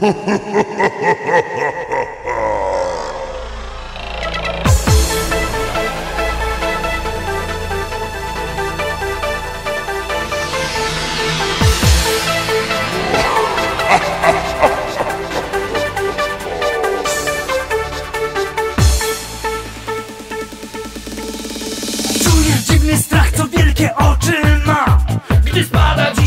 Czujesz dziwny strach, co wielkie oczy ma. Gdy spada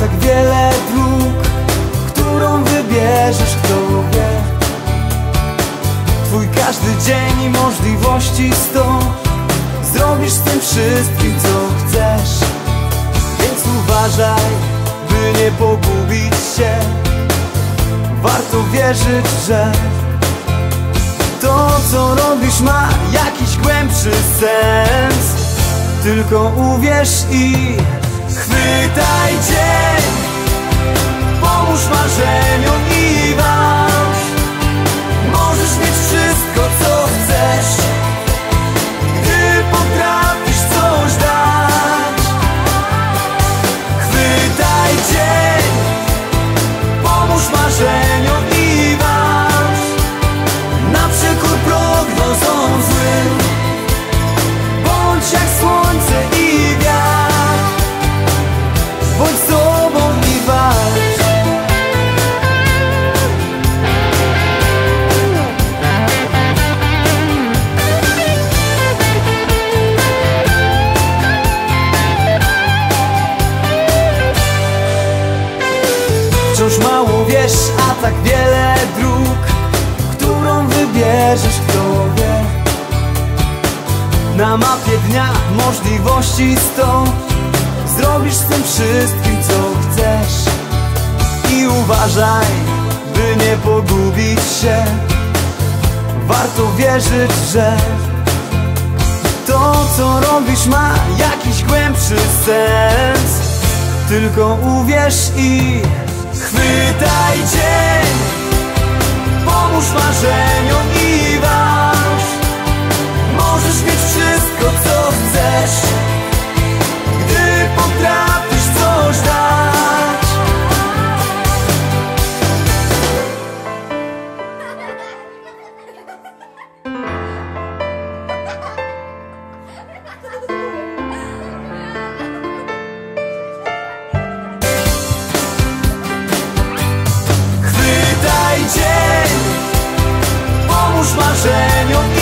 tak wiele dróg Którą wybierzesz, kto wie. Twój każdy dzień i możliwości sto. Zrobisz z tym wszystkim, co chcesz. Więc uważaj, by nie pogubić się. Warto wierzyć, że To, co robisz ma jakiś głębszy sens. Tylko uwierz i chwytaj dzień Pomóż marzeniom i walcz sto Zrobisz z tym wszystkim co chcesz I uważaj, by nie pogubić się. Warto wierzyć, że To co robisz ma jakiś głębszy sens. Tylko uwierz i chwytaj dzień. Pomóż marzeniom i walcz Możesz mieć wszystko, co chcesz Pomóż marzeniom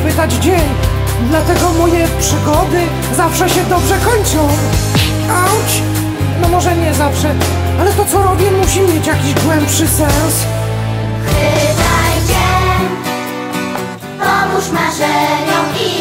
chwytać dzień. Dlatego moje przygody zawsze się dobrze kończą. Auć! No może nie zawsze, ale to co robię musi mieć jakiś głębszy sens. Chwytaj dzień, pomóż marzeniom i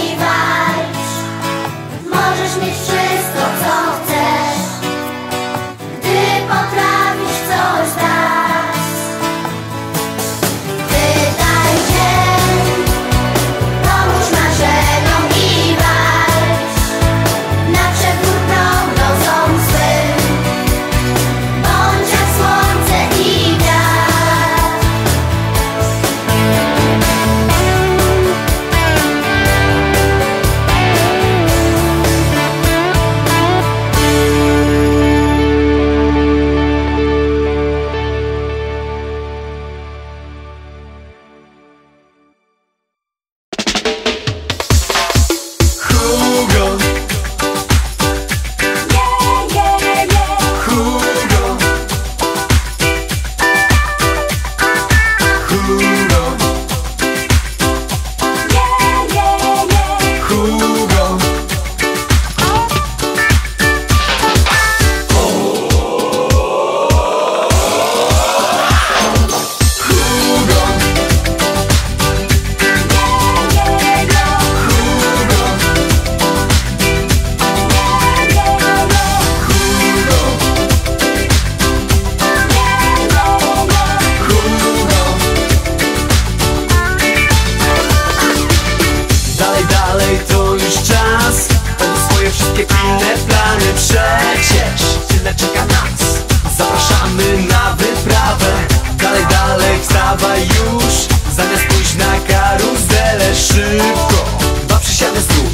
Wstawaj już, zamiast pójść na karuzelę Szybko, baw się siadę stół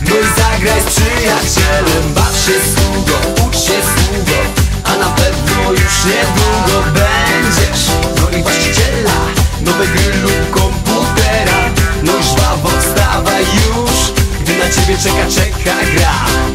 No i zagraj z przyjacielem. Baw się sługo, ucz się sługo A na pewno już niedługo będziesz. No i właściciela nowej gry lub komputera. No i żwawo wstawaj już Gdy na ciebie czeka, czeka gra.